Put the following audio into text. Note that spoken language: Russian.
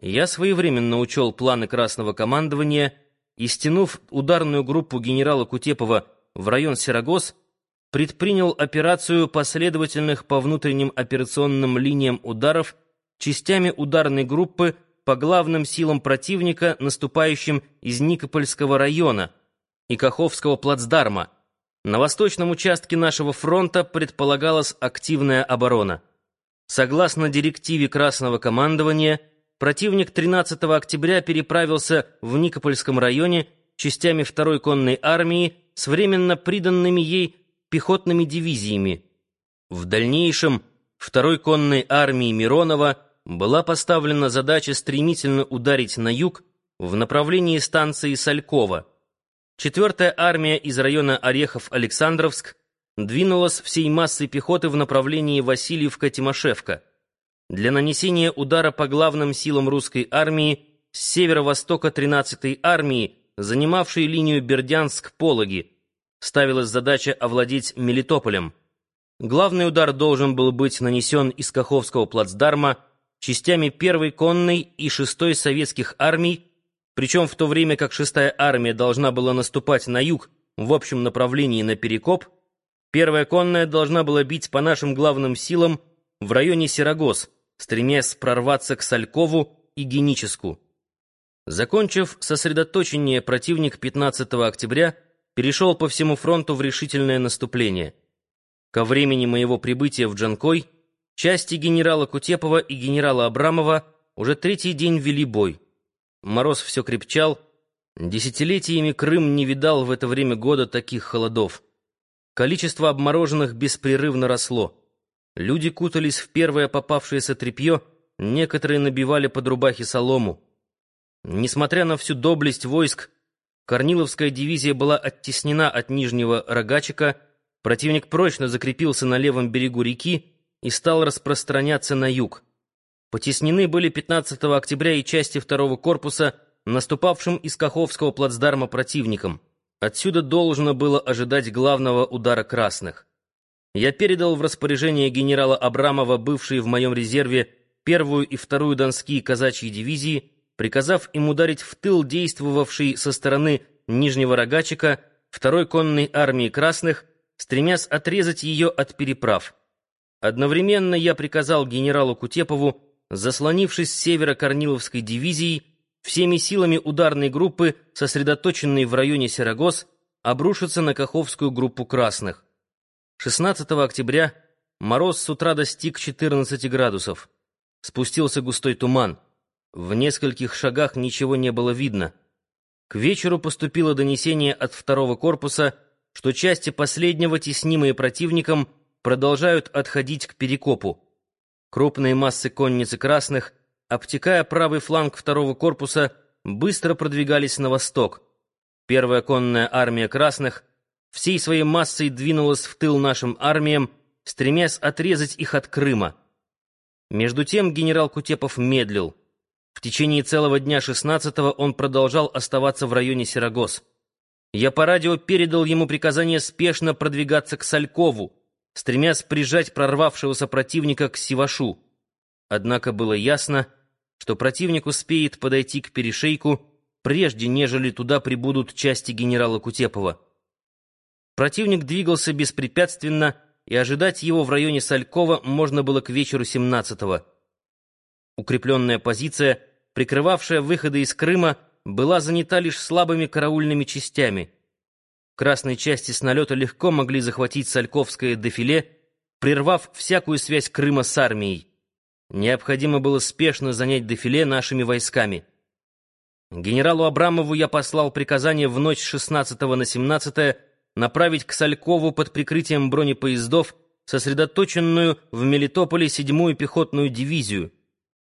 Я своевременно учел планы Красного командования и, стянув ударную группу генерала Кутепова в район Сирогоз, предпринял операцию последовательных по внутренним операционным линиям ударов частями ударной группы по главным силам противника, наступающим из Никопольского района и Каховского плацдарма. На восточном участке нашего фронта предполагалась активная оборона. Согласно директиве Красного командования, противник 13 октября переправился в Никопольском районе частями 2-й конной армии с временно приданными ей пехотными дивизиями. В дальнейшем 2-й конной армии Миронова была поставлена задача стремительно ударить на юг в направлении станции Салькова. 4-я армия из района Орехов-Александровск двинулась всей массой пехоты в направлении Васильевка-Тимошевка. Для нанесения удара по главным силам русской армии с северо-востока 13-й армии, занимавшей линию Бердянск-Пологи, ставилась задача овладеть Мелитополем. Главный удар должен был быть нанесен из Каховского плацдарма частями 1-й конной и 6-й советских армий, причем в то время как 6-я армия должна была наступать на юг в общем направлении на Перекоп, Первая конная должна была бить по нашим главным силам в районе Сирогоз, стремясь прорваться к Салькову и Геническу. Закончив сосредоточение, противник 15 октября перешел по всему фронту в решительное наступление. Ко времени моего прибытия в Джанкой части генерала Кутепова и генерала Абрамова уже третий день вели бой. Мороз все крепчал, десятилетиями Крым не видал в это время года таких холодов. Количество обмороженных беспрерывно росло. Люди кутались в первое попавшееся тряпье, некоторые набивали под рубахи солому. Несмотря на всю доблесть войск, Корниловская дивизия была оттеснена от Нижнего Рогачика, противник прочно закрепился на левом берегу реки и стал распространяться на юг. Потеснены были 15 октября и части второго корпуса, наступавшим из Каховского плацдарма противником. Отсюда должно было ожидать главного удара красных. Я передал в распоряжение генерала Абрамова, бывшие в моем резерве, первую и вторую донские казачьи дивизии, приказав им ударить в тыл действовавшей со стороны Нижнего Рогачика второй конной армии красных, стремясь отрезать ее от переправ. Одновременно я приказал генералу Кутепову, заслонившись с севера Корниловской дивизией, всеми силами ударной группы, сосредоточенной в районе Сирогоз, обрушиться на Каховскую группу красных. 16 октября мороз с утра достиг 14 градусов. Спустился густой туман. В нескольких шагах ничего не было видно. К вечеру поступило донесение от второго корпуса, что части последнего, теснимые противником, продолжают отходить к Перекопу. Крупные массы конницы красных обтекая правый фланг второго корпуса, быстро продвигались на восток. Первая конная армия красных всей своей массой двинулась в тыл нашим армиям, стремясь отрезать их от Крыма. Между тем генерал Кутепов медлил. В течение целого дня 16-го он продолжал оставаться в районе Сирогоз. Я по радио передал ему приказание спешно продвигаться к Салькову, стремясь прижать прорвавшегося противника к Сивашу. Однако было ясно, что противник успеет подойти к перешейку, прежде нежели туда прибудут части генерала Кутепова. Противник двигался беспрепятственно, и ожидать его в районе Салькова можно было к вечеру 17-го. Укрепленная позиция, прикрывавшая выходы из Крыма, была занята лишь слабыми караульными частями. Красные части с налета легко могли захватить Сальковское дефиле, прервав всякую связь Крыма с армией. Необходимо было спешно занять дефиле нашими войсками. Генералу Абрамову я послал приказание в ночь с 16 на 17 направить к Салькову под прикрытием бронепоездов сосредоточенную в Мелитополе седьмую пехотную дивизию,